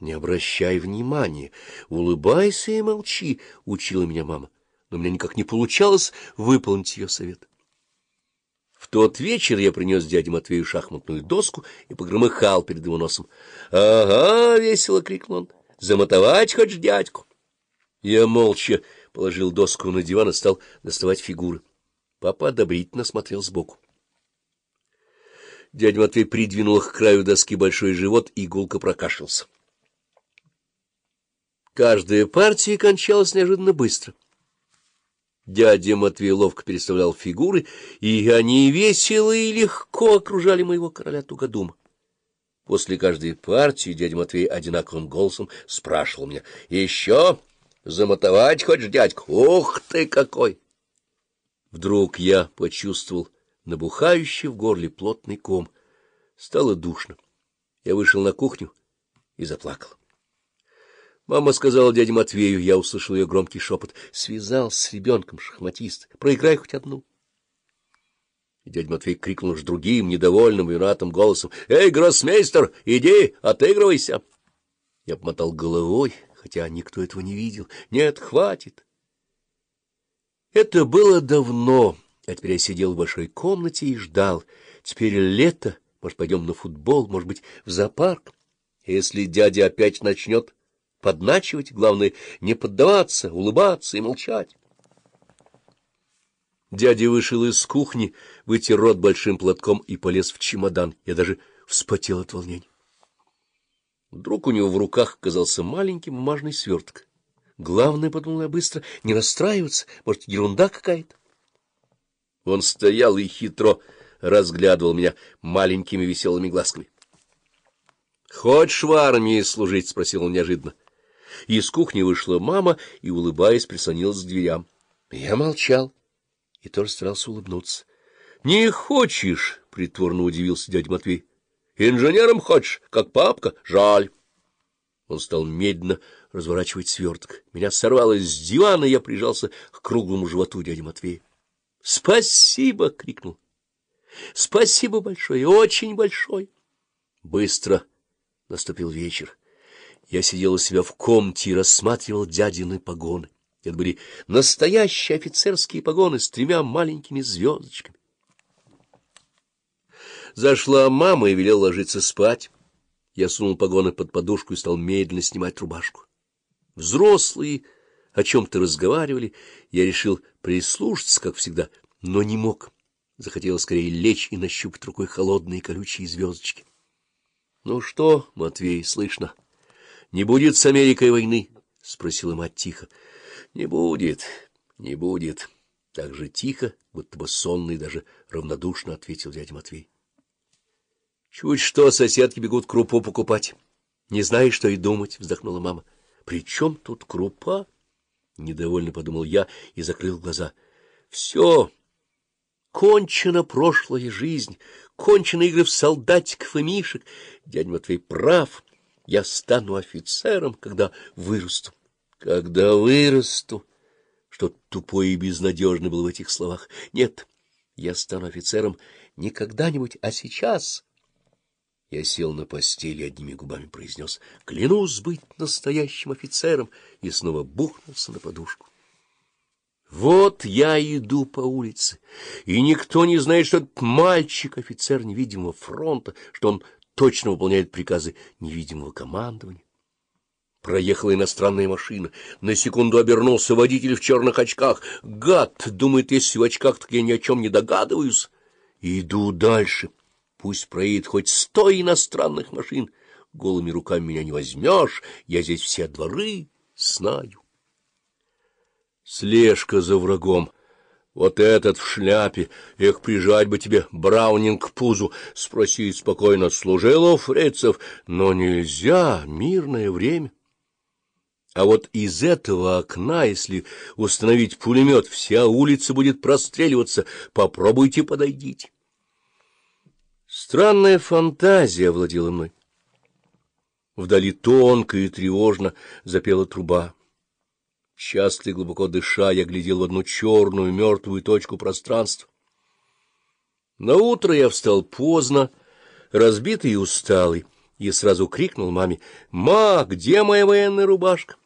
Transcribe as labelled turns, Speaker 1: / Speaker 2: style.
Speaker 1: Не обращай внимания, улыбайся и молчи, — учила меня мама, но меня никак не получалось выполнить ее совет. В тот вечер я принес дяде Матвею шахматную доску и погромыхал перед его носом. — Ага, — весело крикнул он, — замотовать хочешь дядьку? Я молча положил доску на диван и стал доставать фигуры. Папа одобрительно смотрел сбоку. Дядя Матвей придвинул к краю доски большой живот и гулко прокашлялся. Каждая партия кончалась неожиданно быстро. Дядя Матвей ловко переставлял фигуры, и они весело и легко окружали моего короля Тугодума. После каждой партии дядя Матвей одинаковым голосом спрашивал меня, — Еще замотовать хочешь, дядька? Ух ты какой! Вдруг я почувствовал набухающий в горле плотный ком. Стало душно. Я вышел на кухню и заплакал. Мама сказала дяде Матвею, я услышал ее громкий шепот. Связал с ребенком шахматист. Проиграй хоть одну. И дядя Матвей крикнул уж другим, недовольным, виноватым голосом. — Эй, гроссмейстер, иди, отыгрывайся! Я помотал головой, хотя никто этого не видел. Нет, хватит. Это было давно, а теперь я сидел в большой комнате и ждал. Теперь лето, может, пойдем на футбол, может быть, в зоопарк. Если дядя опять начнет подначивать, главное, не поддаваться, улыбаться и молчать. Дядя вышел из кухни, вытер рот большим платком и полез в чемодан. Я даже вспотел от волнения. Вдруг у него в руках оказался маленький бумажный сверток. Главное, — подумал я быстро, — не расстраиваться, может, ерунда какая-то. Он стоял и хитро разглядывал меня маленькими веселыми глазками. — Хочешь в армии служить? — спросил он неожиданно. Из кухни вышла мама и, улыбаясь, прислонилась к дверям. Я молчал и тоже старался улыбнуться. — Не хочешь? — притворно удивился дядя Матвей. — Инженером хочешь, как папка? Жаль. Он стал медленно разворачивать сверток. Меня сорвало с дивана, и я прижался к круглому животу дяди Матвея. — Спасибо! — крикнул. — Спасибо большое, очень большое. Быстро наступил вечер. Я сидел у себя в комнате и рассматривал дядины погоны. Это были настоящие офицерские погоны с тремя маленькими звездочками. Зашла мама и велела ложиться спать. Я сунул погоны под подушку и стал медленно снимать рубашку. Взрослые о чем-то разговаривали. Я решил прислушаться, как всегда, но не мог. Захотелось скорее лечь и нащупать рукой холодные колючие звездочки. — Ну что, Матвей, слышно? —— Не будет с Америкой войны? — спросила мать тихо. — Не будет, не будет. Так же тихо, будто бы сонный, даже равнодушно ответил дядя Матвей. — Чуть что, соседки бегут крупу покупать. Не знаешь, что и думать, — вздохнула мама. — При чем тут крупа? — недовольно подумал я и закрыл глаза. — Все. Кончена прошлая жизнь, кончены игры в солдатиков и мишек. Дядя Матвей прав. Я стану офицером, когда вырасту. Когда вырасту. Что тупое и безнадежно было в этих словах. Нет, я стану офицером не когда-нибудь, а сейчас. Я сел на постели и одними губами произнес «Клянусь быть настоящим офицером!» и снова бухнулся на подушку. Вот я иду по улице, и никто не знает, что этот мальчик — офицер невидимого фронта, что он точно выполняет приказы невидимого командования. Проехала иностранная машина. На секунду обернулся водитель в черных очках. Гад! Думает, если в очках, так я ни о чем не догадываюсь. иду дальше. Пусть проедет хоть сто иностранных машин. Голыми руками меня не возьмешь. Я здесь все дворы знаю. Слежка за врагом. Вот этот в шляпе, их прижать бы тебе, Браунинг, к пузу, спросить спокойно, служил у фрицев, но нельзя, мирное время. А вот из этого окна, если установить пулемет, вся улица будет простреливаться, попробуйте подойдите. Странная фантазия владела мной. Вдали тонко и тревожно запела труба. Часто и глубоко дыша, я глядел в одну черную мертвую точку пространства. На утро я встал поздно, разбитый и усталый, и сразу крикнул маме, «Ма, где моя военная рубашка?»